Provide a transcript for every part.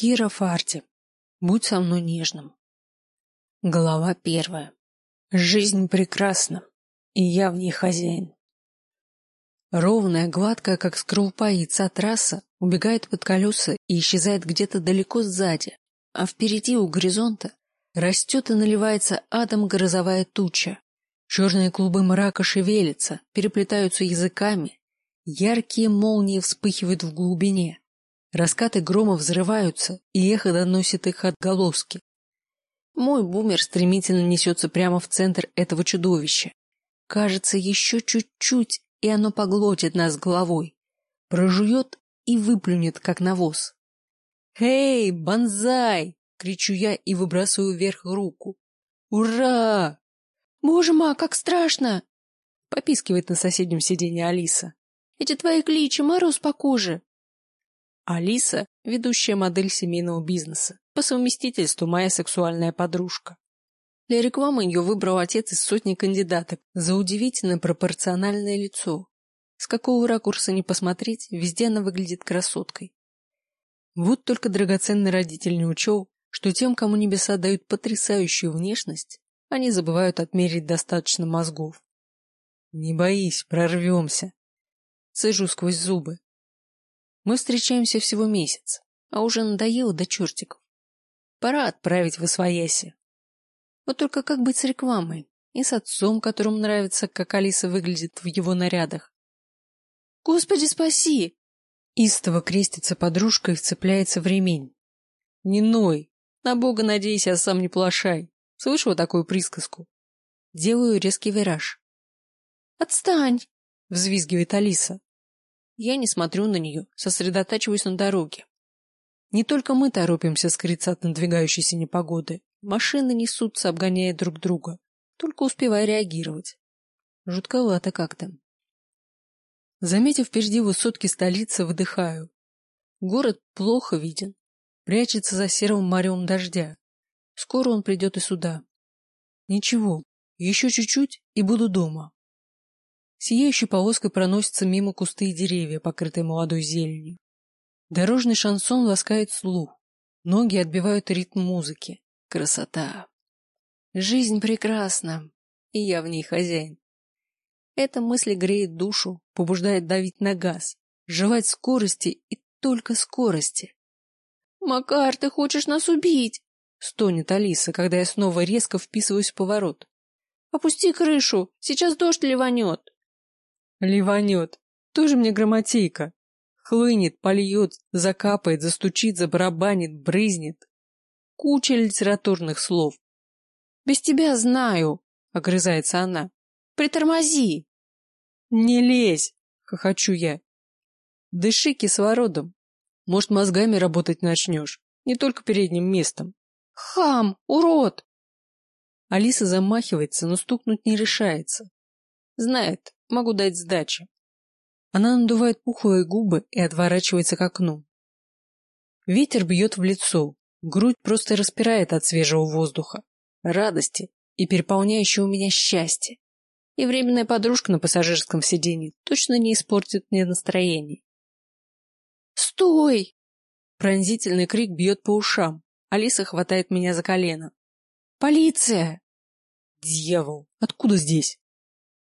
Кира Фарти, будь со мной нежным. Глава первая. Жизнь прекрасна, и я в ней хозяин. Ровная, гладкая, как скорлупа яйца трасса, убегает под колеса и исчезает где-то далеко сзади, а впереди у горизонта растет и наливается адом грозовая туча. Черные клубы мрака шевелятся, переплетаются языками, яркие молнии вспыхивают в глубине. Раскаты грома взрываются, и эхо доносит их отголоски. Мой бумер стремительно несется прямо в центр этого чудовища. Кажется, еще чуть-чуть, и оно поглотит нас головой, прожует и выплюнет, как навоз. «Эй, банзай!» — кричу я и выбрасываю вверх руку. «Ура!» «Боже, ма, как страшно!» — попискивает на соседнем сиденье Алиса. «Эти твои кличи, мороз по коже!» Алиса — ведущая модель семейного бизнеса, по совместительству моя сексуальная подружка. Для рекламы ее выбрал отец из сотни кандидаток за удивительно пропорциональное лицо. С какого ракурса не посмотреть, везде она выглядит красоткой. Вот только драгоценный родитель не учел, что тем, кому небеса дают потрясающую внешность, они забывают отмерить достаточно мозгов. Не боись, прорвемся. Цежу сквозь зубы. Мы встречаемся всего месяц, а уже надоело до чертиков. Пора отправить в Освояси. Вот только как быть с рекламой? И с отцом, которому нравится, как Алиса выглядит в его нарядах. «Господи, спаси!» Истово крестится подружка и вцепляется в ремень. «Не ной! На бога надейся, а сам не плашай!» Слышала такую присказку? Делаю резкий вираж. «Отстань!» — взвизгивает Алиса. Я не смотрю на нее, сосредотачиваюсь на дороге. Не только мы торопимся скрыться от надвигающейся непогоды. Машины несутся, обгоняя друг друга, только успевая реагировать. Жутковато как-то. Заметив впереди высотки столицы, выдыхаю. Город плохо виден, прячется за серым маревом дождя. Скоро он придет и сюда. Ничего, еще чуть-чуть и буду дома. Сияющей полоской проносятся мимо кусты и деревья, покрытые молодой зеленью. Дорожный шансон ласкает слух. Ноги отбивают ритм музыки. Красота. Жизнь прекрасна, и я в ней хозяин. Эта мысль греет душу, побуждает давить на газ, желать скорости и только скорости. «Макар, ты хочешь нас убить?» — стонет Алиса, когда я снова резко вписываюсь в поворот. «Опусти крышу, сейчас дождь ливанет». «Ливанет. Тоже мне грамотейка. Хлынет, польет, закапает, застучит, забарабанит, брызнет куча литературных слов. «Без тебя знаю», — огрызается она. «Притормози!» «Не лезь!» — хохочу я. «Дыши кислородом. Может, мозгами работать начнешь, не только передним местом». «Хам! Урод!» Алиса замахивается, но стукнуть не решается. Знает, могу дать сдачи. Она надувает пухлые губы и отворачивается к окну. Ветер бьет в лицо, Грудь просто распирает от свежего воздуха, радости и переполняющего меня счастья. И временная подружка на пассажирском сиденье точно не испортит мне настроение. «Стой!» Пронзительный крик бьет по ушам. Алиса хватает меня за колено. «Полиция!» «Дьявол! Откуда здесь?»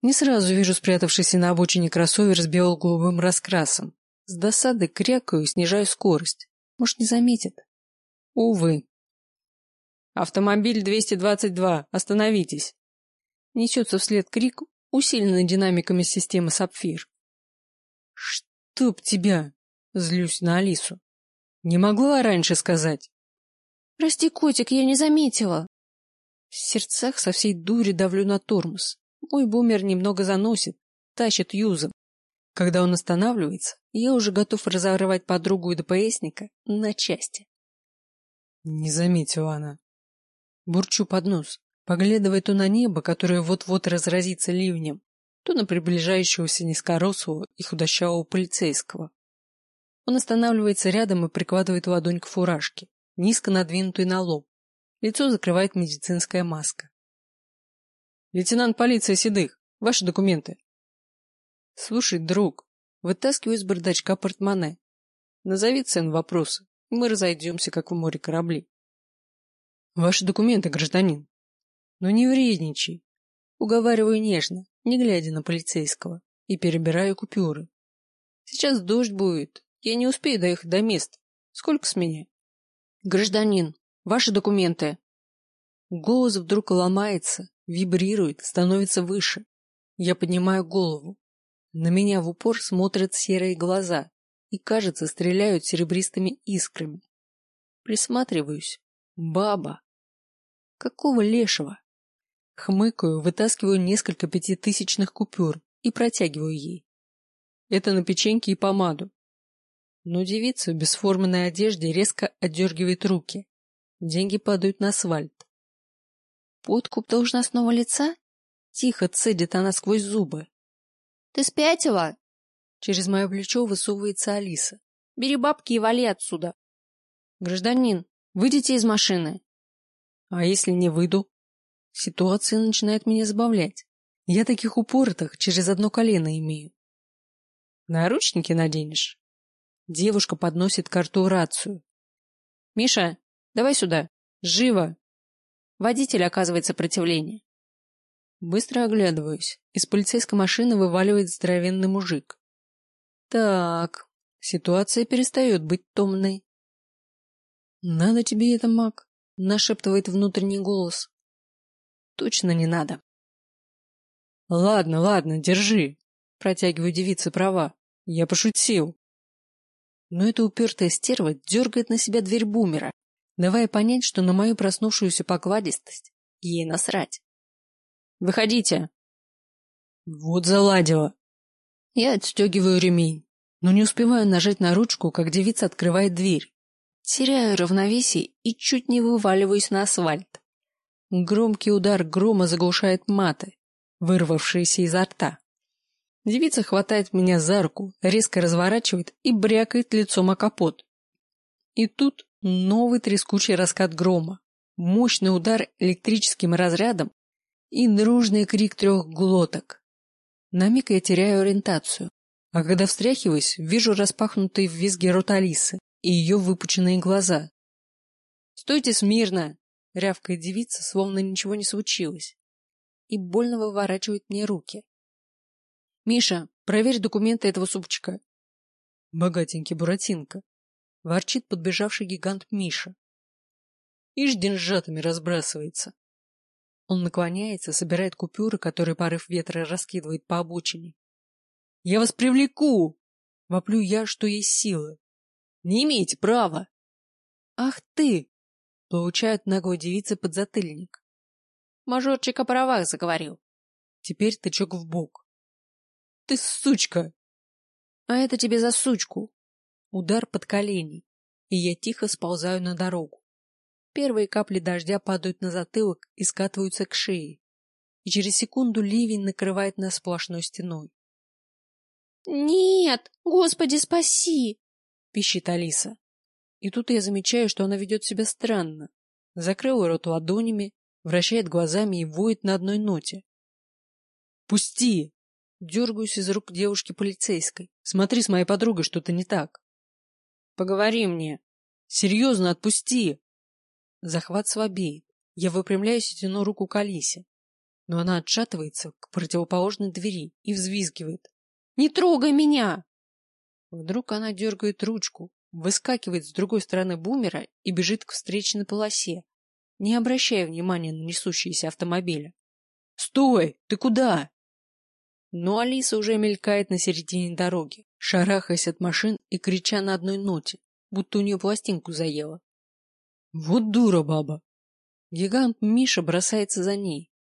Не сразу вижу спрятавшийся на обочине кроссовер с бело-голубым раскрасом. С досады крякаю и снижаю скорость. Может, не заметит. Увы. «Автомобиль 222, остановитесь!» Несется вслед крик, усиленный динамиками системы «Сапфир». «Чтоб тебя!» — злюсь на Алису. «Не могла раньше сказать!» «Прости, котик, я не заметила!» В сердцах со всей дури давлю на тормоз. Мой бумер немного заносит, тащит юзом. Когда он останавливается, я уже готов разорвать подругу и ДПСника на части. Не заметила она. Бурчу под нос, поглядывая то на небо, которое вот-вот разразится ливнем, то на приближающегося низкорослого и худощавого полицейского. Он останавливается рядом и прикладывает ладонь к фуражке, низко надвинутой на лоб. Лицо закрывает медицинская маска. «Лейтенант полиции Седых, ваши документы». «Слушай, друг, вытаскиваю из бардачка портмоне. Назови цен вопроса, Мы разойдемся, как в море корабли. Ваши документы, гражданин. Но не вредничай. Уговариваю нежно, не глядя на полицейского, и перебираю купюры. Сейчас дождь будет, я не успею доехать до места. Сколько с меня? Гражданин, ваши документы. Голос вдруг ломается, вибрирует, становится выше. Я поднимаю голову. На меня в упор смотрят серые глаза и, кажется, стреляют серебристыми искрами. Присматриваюсь. Баба. Какого лешего? Хмыкаю, вытаскиваю несколько пятитысячных купюр и протягиваю ей. Это на печеньки и помаду. Но девица в бесформенной одежде резко отдергивает руки. Деньги падают на асфальт. Подкуп должностного лица? Тихо цедит она сквозь зубы. Ты спятила? Через мое плечо высовывается Алиса. Бери бабки и вали отсюда. Гражданин, выйдите из машины. А если не выйду? Ситуация начинает меня забавлять. Я таких упоротых через одно колено имею. Наручники наденешь? Девушка подносит карту рацию. Миша, давай сюда. Живо. Водитель оказывает сопротивление. Быстро оглядываюсь. Из полицейской машины вываливает здоровенный мужик. Так, ситуация перестает быть томной. Надо тебе это, маг, нашептывает внутренний голос. Точно не надо. Ладно, ладно, держи. Протягиваю девице права. Я пошутил. Но эта упертая стерва дергает на себя дверь бумера, давая понять, что на мою проснувшуюся покладистость ей насрать. Выходите. Вот заладила. Я отстегиваю ремень, но не успеваю нажать на ручку, как девица открывает дверь. Теряю равновесие и чуть не вываливаюсь на асфальт. Громкий удар грома заглушает маты, вырвавшиеся изо рта. Девица хватает меня за руку, резко разворачивает и брякает лицом о капот. И тут новый трескучий раскат грома, мощный удар электрическим разрядом и дружный крик трех глоток. На миг я теряю ориентацию, а когда встряхиваюсь, вижу распахнутые в визге рот Алисы и ее выпученные глаза. «Стойте смирно!» — рявкает девица, словно ничего не случилось, и больно выворачивает мне руки. «Миша, проверь документы этого супчика». «Богатенький Буратинка», — ворчит подбежавший гигант Миша. Ишь деньжатами разбрасывается. Он наклоняется, собирает купюры, которые порыв ветра раскидывает по обочине. «Я вас привлеку!» — воплю я, что есть силы. «Не имеете права!» «Ах ты!» — получает наглая девица подзатыльник. Мажорчик о правах заговорил. Теперь тычок в бок. «Ты сучка!» «А это тебе за сучку!» Удар под колени, и я тихо сползаю на дорогу. Первые капли дождя падают на затылок и скатываются к шее, и через секунду ливень накрывает нас сплошной стеной. «Нет! Господи, спаси!» — пищит Алиса. И тут я замечаю, что она ведет себя странно. Закрыла рот ладонями, вращает глазами и воет на одной ноте. «Пусти!» Дергаюсь из рук девушки полицейской. «Смотри, с моей подругой что-то не так». «Поговори мне». «Серьезно, отпусти!» Захват слабеет. Я выпрямляюсь и тяну руку к Алисе. Но она отшатывается к противоположной двери и взвизгивает. «Не трогай меня!» Вдруг она дергает ручку, выскакивает с другой стороны бумера и бежит к встречной полосе, не обращая внимания на несущиеся автомобили. «Стой! Ты куда?» Но Алиса уже мелькает на середине дороги, шарахаясь от машин и крича на одной ноте, будто у нее пластинку заела. Вот дура баба. Гигант Миша бросается за ней,